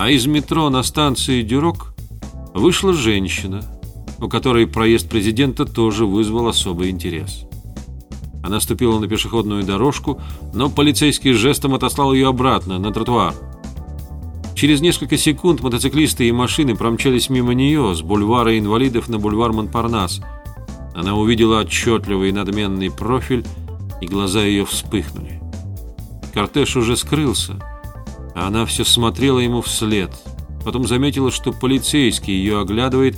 А из метро на станции Дюрок вышла женщина, у которой проезд президента тоже вызвал особый интерес. Она ступила на пешеходную дорожку, но полицейский жестом отослал ее обратно, на тротуар. Через несколько секунд мотоциклисты и машины промчались мимо нее с бульвара инвалидов на бульвар Монпарнас. Она увидела отчетливый надменный профиль, и глаза ее вспыхнули. Кортеж уже скрылся, она все смотрела ему вслед. Потом заметила, что полицейский ее оглядывает,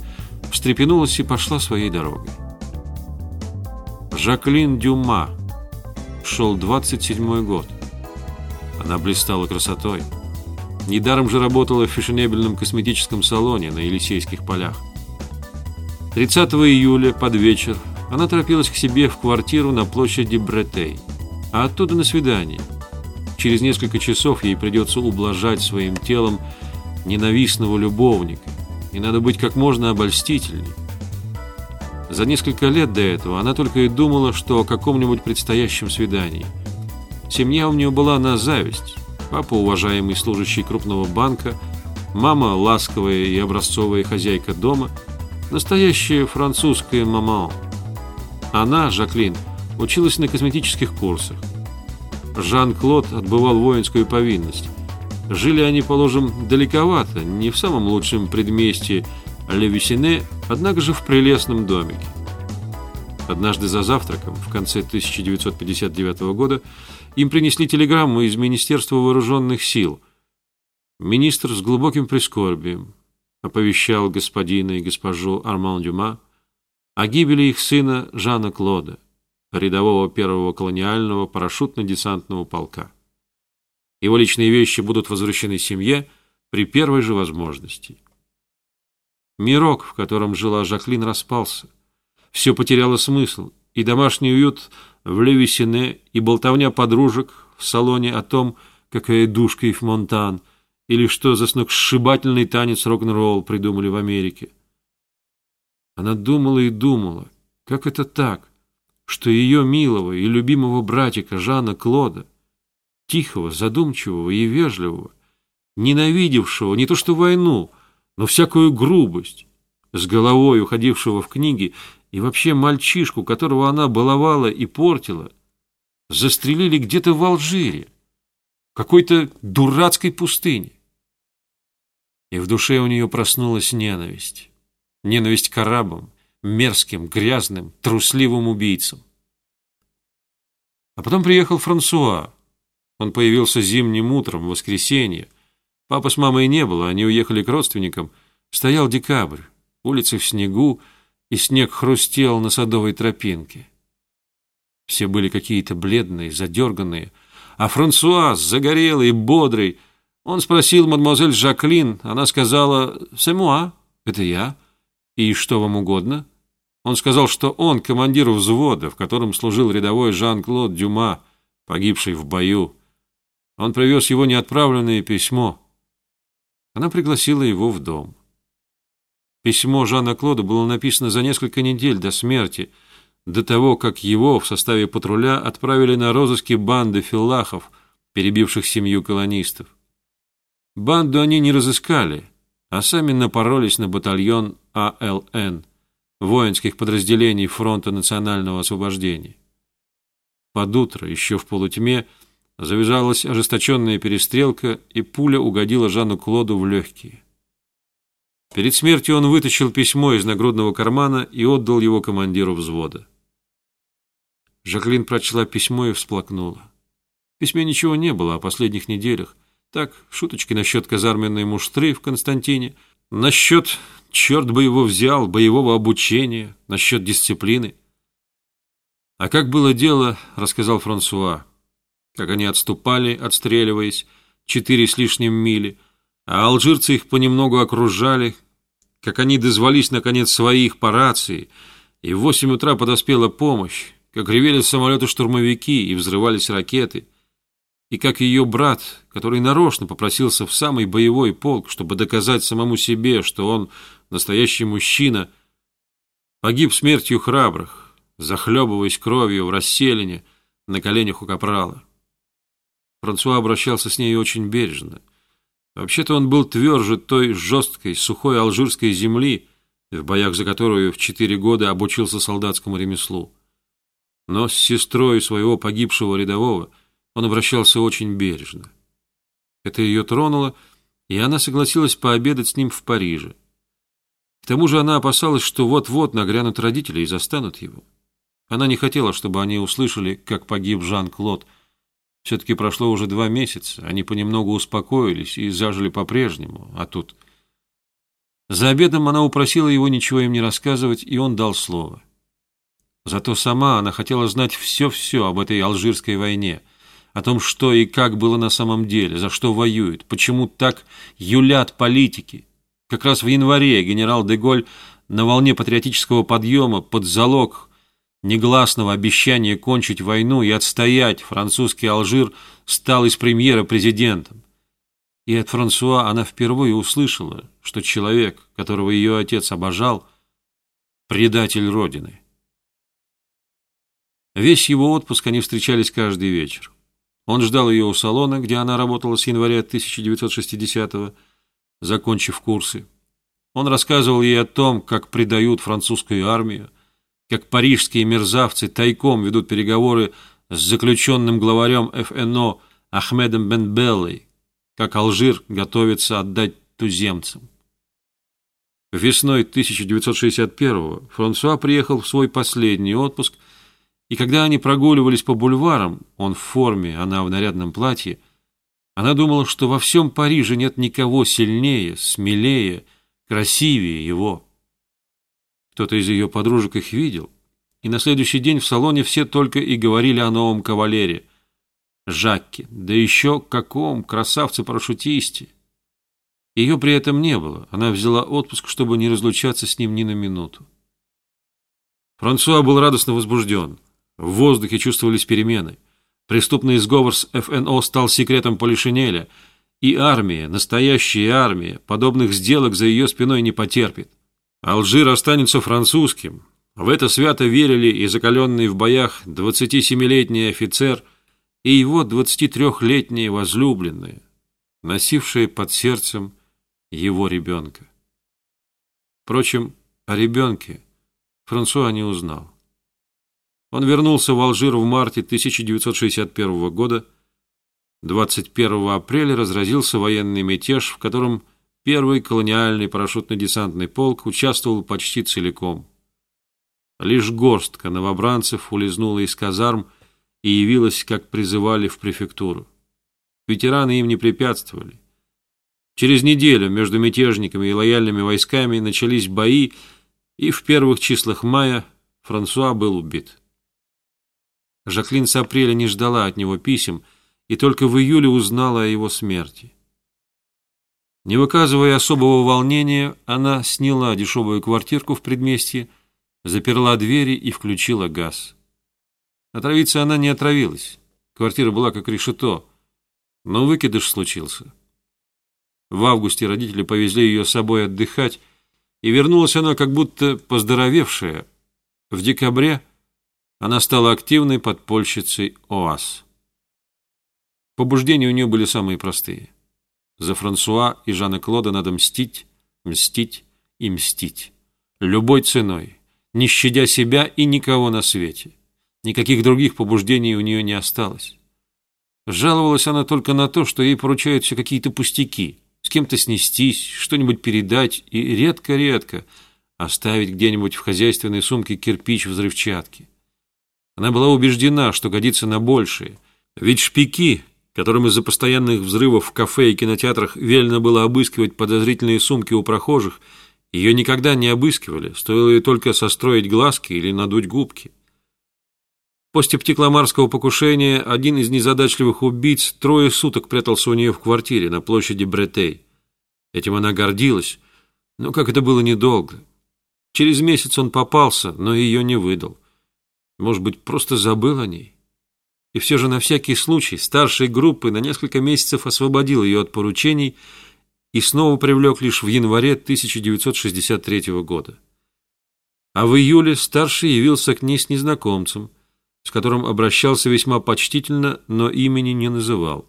встрепенулась и пошла своей дорогой. Жаклин Дюма. Шел 27 год. Она блистала красотой. Недаром же работала в фешенебельном косметическом салоне на Елисейских полях. 30 июля под вечер она торопилась к себе в квартиру на площади Бретей, а оттуда на свидание. Через несколько часов ей придется ублажать своим телом ненавистного любовника, и надо быть как можно обольстительней. За несколько лет до этого она только и думала, что о каком-нибудь предстоящем свидании. Семья у нее была на зависть. Папа уважаемый служащий крупного банка, мама ласковая и образцовая хозяйка дома, настоящая французская мама. Она, Жаклин, училась на косметических курсах. Жан-Клод отбывал воинскую повинность. Жили они, положим, далековато, не в самом лучшем предместье Левисине, однако же в прелестном домике. Однажды за завтраком, в конце 1959 года, им принесли телеграмму из Министерства вооруженных сил. Министр с глубоким прискорбием оповещал господина и госпожу Арман Дюма о гибели их сына Жана Клода, рядового первого колониального парашютно-десантного полка. Его личные вещи будут возвращены семье при первой же возможности. Мирок, в котором жила Жаклин, распался. Все потеряло смысл, и домашний уют в Левисине и болтовня подружек в салоне о том, какая душка и Монтан, или что за сногсшибательный танец рок-н-ролл придумали в Америке. Она думала и думала, как это так, что ее милого и любимого братика Жана Клода, тихого, задумчивого и вежливого, ненавидевшего не то что войну, но всякую грубость, с головой уходившего в книги и вообще мальчишку, которого она баловала и портила, застрелили где-то в Алжире, какой-то дурацкой пустыне. И в душе у нее проснулась ненависть. Ненависть к арабам, мерзким, грязным, трусливым убийцам. А потом приехал Франсуа. Он появился зимним утром, в воскресенье. Папа с мамой не было, они уехали к родственникам. Стоял декабрь, улицы в снегу, и снег хрустел на садовой тропинке. Все были какие-то бледные, задерганные, а Франсуа, загорелый бодрый, он спросил мадемуазель Жаклин, она сказала «Сэмуа, это я, и что вам угодно?» Он сказал, что он командир взвода, в котором служил рядовой Жан-Клод Дюма, погибший в бою. Он привез его неотправленное письмо. Она пригласила его в дом. Письмо Жана Клода было написано за несколько недель до смерти, до того, как его в составе патруля отправили на розыски банды филлахов, перебивших семью колонистов. Банду они не разыскали, а сами напоролись на батальон АЛН, воинских подразделений Фронта национального освобождения. Под утро, еще в полутьме, завязалась ожесточенная перестрелка, и пуля угодила Жану Клоду в легкие. Перед смертью он вытащил письмо из нагрудного кармана и отдал его командиру взвода. Жаклин прочла письмо и всплакнула. В письме ничего не было о последних неделях. Так, шуточки насчет казарменной муштры в Константине, насчет, черт бы его взял, боевого обучения, насчет дисциплины. А как было дело, рассказал Франсуа, как они отступали, отстреливаясь, четыре с лишним мили, а алжирцы их понемногу окружали, как они дозвались, наконец, своих по рации, и в восемь утра подоспела помощь, как ревели самолеты-штурмовики и взрывались ракеты, и как ее брат, который нарочно попросился в самый боевой полк, чтобы доказать самому себе, что он настоящий мужчина, погиб смертью храбрых, захлебываясь кровью в расселине на коленях у капрала. Франсуа обращался с ней очень бережно — Вообще-то он был тверже той жесткой, сухой алжирской земли, в боях за которую в четыре года обучился солдатскому ремеслу. Но с сестрой своего погибшего рядового он обращался очень бережно. Это ее тронуло, и она согласилась пообедать с ним в Париже. К тому же она опасалась, что вот-вот нагрянут родители и застанут его. Она не хотела, чтобы они услышали, как погиб Жан-Клод. Все-таки прошло уже два месяца, они понемногу успокоились и зажили по-прежнему, а тут... За обедом она упросила его ничего им не рассказывать, и он дал слово. Зато сама она хотела знать все-все об этой алжирской войне, о том, что и как было на самом деле, за что воюют, почему так юлят политики. Как раз в январе генерал Деголь на волне патриотического подъема под залог негласного обещания кончить войну и отстоять французский Алжир стал из премьера президентом. И от Франсуа она впервые услышала, что человек, которого ее отец обожал, предатель Родины. Весь его отпуск они встречались каждый вечер. Он ждал ее у салона, где она работала с января 1960-го, закончив курсы. Он рассказывал ей о том, как предают французскую армию, как парижские мерзавцы тайком ведут переговоры с заключенным главарем ФНО Ахмедом Бенбеллой, как Алжир готовится отдать туземцам. Весной 1961-го Франсуа приехал в свой последний отпуск, и когда они прогуливались по бульварам, он в форме, она в нарядном платье, она думала, что во всем Париже нет никого сильнее, смелее, красивее его. Кто-то из ее подружек их видел, и на следующий день в салоне все только и говорили о новом кавалере. Жакке, да еще каком красавце-парашютисте. Ее при этом не было, она взяла отпуск, чтобы не разлучаться с ним ни на минуту. Франсуа был радостно возбужден. В воздухе чувствовались перемены. Преступный сговор с ФНО стал секретом Полишинеля, и армия, настоящая армия, подобных сделок за ее спиной не потерпит. Алжир останется французским. В это свято верили и закаленный в боях 27-летний офицер и его 23-летняя возлюбленная, носившая под сердцем его ребенка. Впрочем, о ребенке Франсуа не узнал. Он вернулся в Алжир в марте 1961 года. 21 апреля разразился военный мятеж, в котором Первый колониальный парашютно-десантный полк участвовал почти целиком. Лишь горстка новобранцев улизнула из казарм и явилась, как призывали в префектуру. Ветераны им не препятствовали. Через неделю между мятежниками и лояльными войсками начались бои, и в первых числах мая Франсуа был убит. Жаклин с апреля не ждала от него писем и только в июле узнала о его смерти. Не выказывая особого волнения, она сняла дешевую квартирку в предместье, заперла двери и включила газ. Отравиться она не отравилась. Квартира была как решето, но выкидыш случился. В августе родители повезли ее с собой отдыхать, и вернулась она как будто поздоровевшая. В декабре она стала активной подпольщицей ОАС. Побуждения у нее были самые простые – за Франсуа и Жана Клода надо мстить, мстить и мстить. Любой ценой, не щадя себя и никого на свете. Никаких других побуждений у нее не осталось. Жаловалась она только на то, что ей поручают все какие-то пустяки, с кем-то снестись, что-нибудь передать и редко-редко оставить где-нибудь в хозяйственной сумке кирпич взрывчатки. Она была убеждена, что годится на большее, ведь шпики которым из-за постоянных взрывов в кафе и кинотеатрах велено было обыскивать подозрительные сумки у прохожих, ее никогда не обыскивали, стоило ей только состроить глазки или надуть губки. После птикламарского покушения один из незадачливых убийц трое суток прятался у нее в квартире на площади Бретей. Этим она гордилась, но как это было недолго. Через месяц он попался, но ее не выдал. Может быть, просто забыл о ней? И все же на всякий случай старшей группы на несколько месяцев освободил ее от поручений и снова привлек лишь в январе 1963 года. А в июле старший явился к ней с незнакомцем, с которым обращался весьма почтительно, но имени не называл.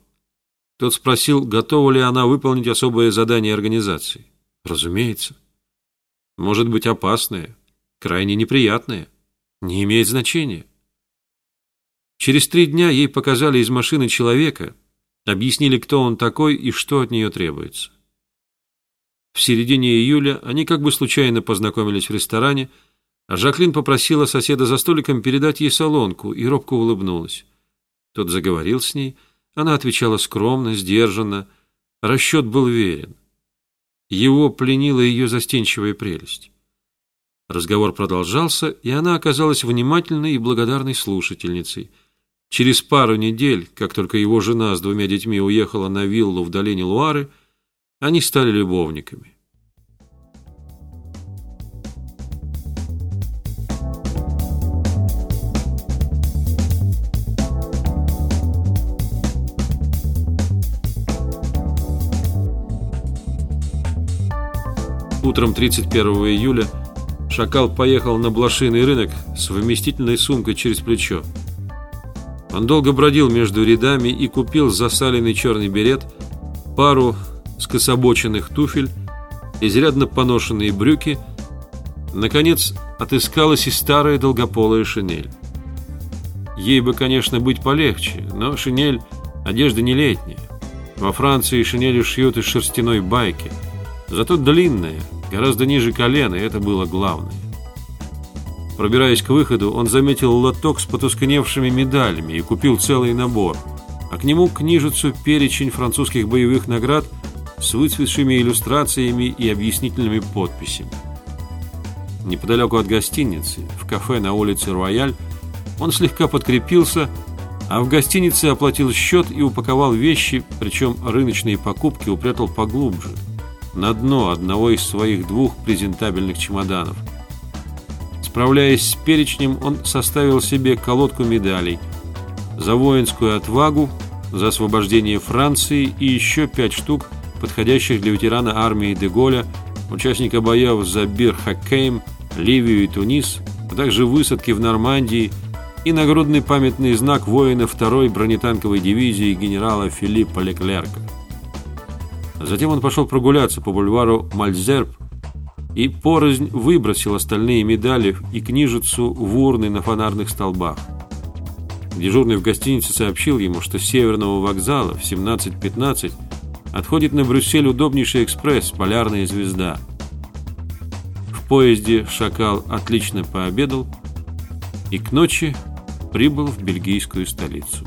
Тот спросил, готова ли она выполнить особое задание организации. Разумеется. Может быть опасное, крайне неприятное. Не имеет значения. Через три дня ей показали из машины человека, объяснили, кто он такой и что от нее требуется. В середине июля они как бы случайно познакомились в ресторане, а Жаклин попросила соседа за столиком передать ей солонку и робко улыбнулась. Тот заговорил с ней, она отвечала скромно, сдержанно, расчет был верен. Его пленила ее застенчивая прелесть. Разговор продолжался, и она оказалась внимательной и благодарной слушательницей. Через пару недель, как только его жена с двумя детьми уехала на виллу в долине Луары, они стали любовниками. Утром 31 июля Шакал поехал на блошиный рынок с вместительной сумкой через плечо. Он долго бродил между рядами и купил засаленный черный берет, пару скособоченных туфель, изрядно поношенные брюки. Наконец, отыскалась и старая долгополая шинель. Ей бы, конечно, быть полегче, но шинель – одежда не летняя. Во Франции шинели шьют из шерстяной байки, зато длинная, гораздо ниже колена, и это было главное. Пробираясь к выходу, он заметил лоток с потускневшими медалями и купил целый набор, а к нему книжицу перечень французских боевых наград с выцветшими иллюстрациями и объяснительными подписями. Неподалеку от гостиницы, в кафе на улице Рояль, он слегка подкрепился, а в гостинице оплатил счет и упаковал вещи, причем рыночные покупки упрятал поглубже, на дно одного из своих двух презентабельных чемоданов. Справляясь с перечнем, он составил себе колодку медалей за воинскую отвагу, за освобождение Франции и еще пять штук – подходящих для ветерана армии Деголя, участника боев за Бир-Хаккейм, Ливию и Тунис, а также высадки в Нормандии и нагрудный памятный знак воина второй бронетанковой дивизии генерала Филиппа Леклерка. Затем он пошел прогуляться по бульвару Мальзерб и порознь выбросил остальные медали и книжицу в урны на фонарных столбах. Дежурный в гостинице сообщил ему, что с северного вокзала в 17.15 отходит на Брюссель удобнейший экспресс «Полярная звезда». В поезде «Шакал» отлично пообедал и к ночи прибыл в бельгийскую столицу.